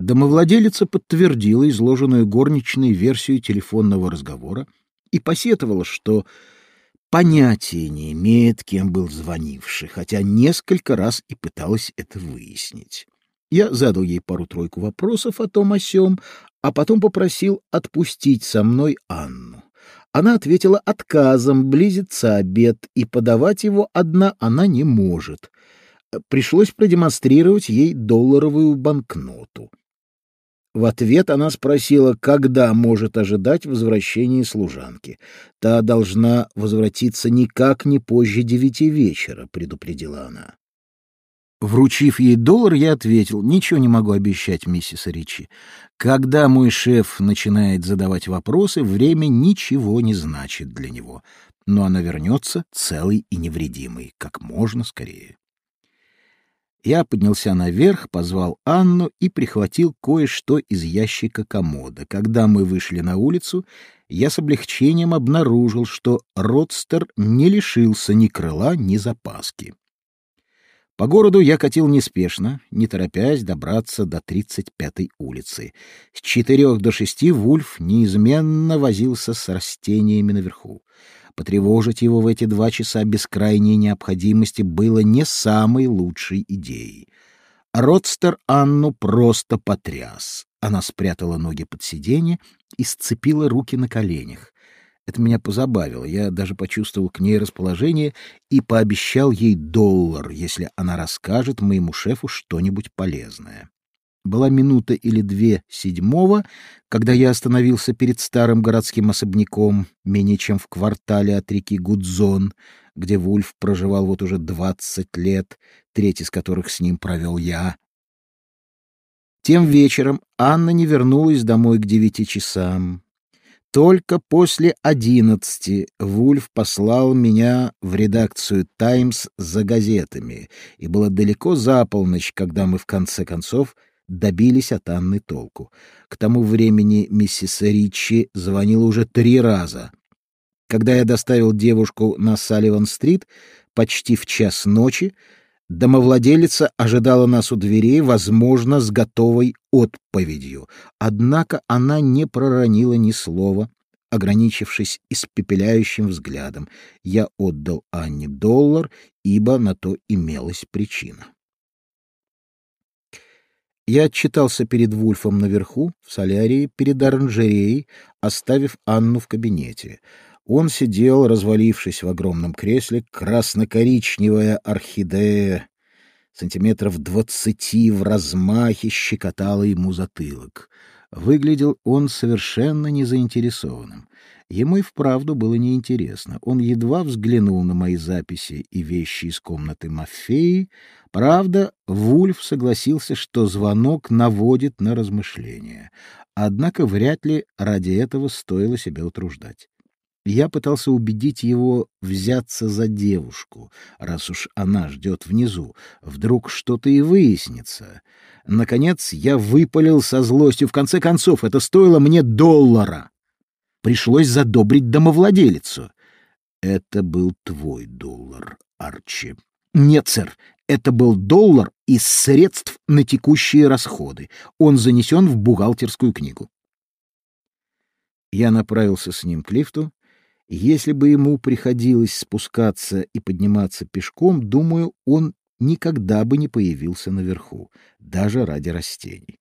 Домовладелица подтвердила изложенную горничной версию телефонного разговора и посетовала, что понятия не имеет, кем был звонивший, хотя несколько раз и пыталась это выяснить. Я задал ей пару-тройку вопросов о том о сём, а потом попросил отпустить со мной Анну. Она ответила отказом, близится обед, и подавать его одна она не может. Пришлось продемонстрировать ей долларовую банкноту. В ответ она спросила, когда может ожидать возвращения служанки. Та должна возвратиться никак не позже девяти вечера, предупредила она. Вручив ей доллар, я ответил, ничего не могу обещать, миссис Ричи. Когда мой шеф начинает задавать вопросы, время ничего не значит для него. Но она вернется целой и невредимой, как можно скорее. Я поднялся наверх, позвал Анну и прихватил кое-что из ящика комода. Когда мы вышли на улицу, я с облегчением обнаружил, что Родстер не лишился ни крыла, ни запаски. По городу я катил неспешно, не торопясь добраться до 35-й улицы. С четырех до шести Вульф неизменно возился с растениями наверху. Потревожить его в эти два часа без крайней необходимости было не самой лучшей идеей. Родстер Анну просто потряс. Она спрятала ноги под сиденье и сцепила руки на коленях. Это меня позабавило. Я даже почувствовал к ней расположение и пообещал ей доллар, если она расскажет моему шефу что-нибудь полезное. Была минута или две седьмого, когда я остановился перед старым городским особняком, менее чем в квартале от реки Гудзон, где Вульф проживал вот уже двадцать лет, треть из которых с ним провел я. Тем вечером Анна не вернулась домой к девяти часам. Только после одиннадцати Вульф послал меня в редакцию «Таймс» за газетами, и было далеко за полночь, когда мы в конце концов добились от Анны толку. К тому времени миссис Ричи звонила уже три раза. Когда я доставил девушку на Салливан-стрит почти в час ночи, домовладелица ожидала нас у дверей, возможно, с готовой отповедью. Однако она не проронила ни слова, ограничившись испепеляющим взглядом. Я отдал Анне доллар, ибо на то имелась причина. Я отчитался перед Вульфом наверху, в солярии, перед оранжереей, оставив Анну в кабинете. Он сидел, развалившись в огромном кресле, красно-коричневая орхидея, сантиметров двадцати в размахе щекотала ему затылок. Выглядел он совершенно незаинтересованным. Ему и вправду было неинтересно. Он едва взглянул на мои записи и вещи из комнаты Мафеи. Правда, Вульф согласился, что звонок наводит на размышления. Однако вряд ли ради этого стоило себя утруждать. Я пытался убедить его взяться за девушку, раз уж она ждет внизу. Вдруг что-то и выяснится. Наконец я выпалил со злостью. В конце концов, это стоило мне доллара пришлось задобрить домовладелицу. Это был твой доллар, Арчи. Нет, сэр, это был доллар из средств на текущие расходы. Он занесен в бухгалтерскую книгу. Я направился с ним к лифту. Если бы ему приходилось спускаться и подниматься пешком, думаю, он никогда бы не появился наверху, даже ради растений.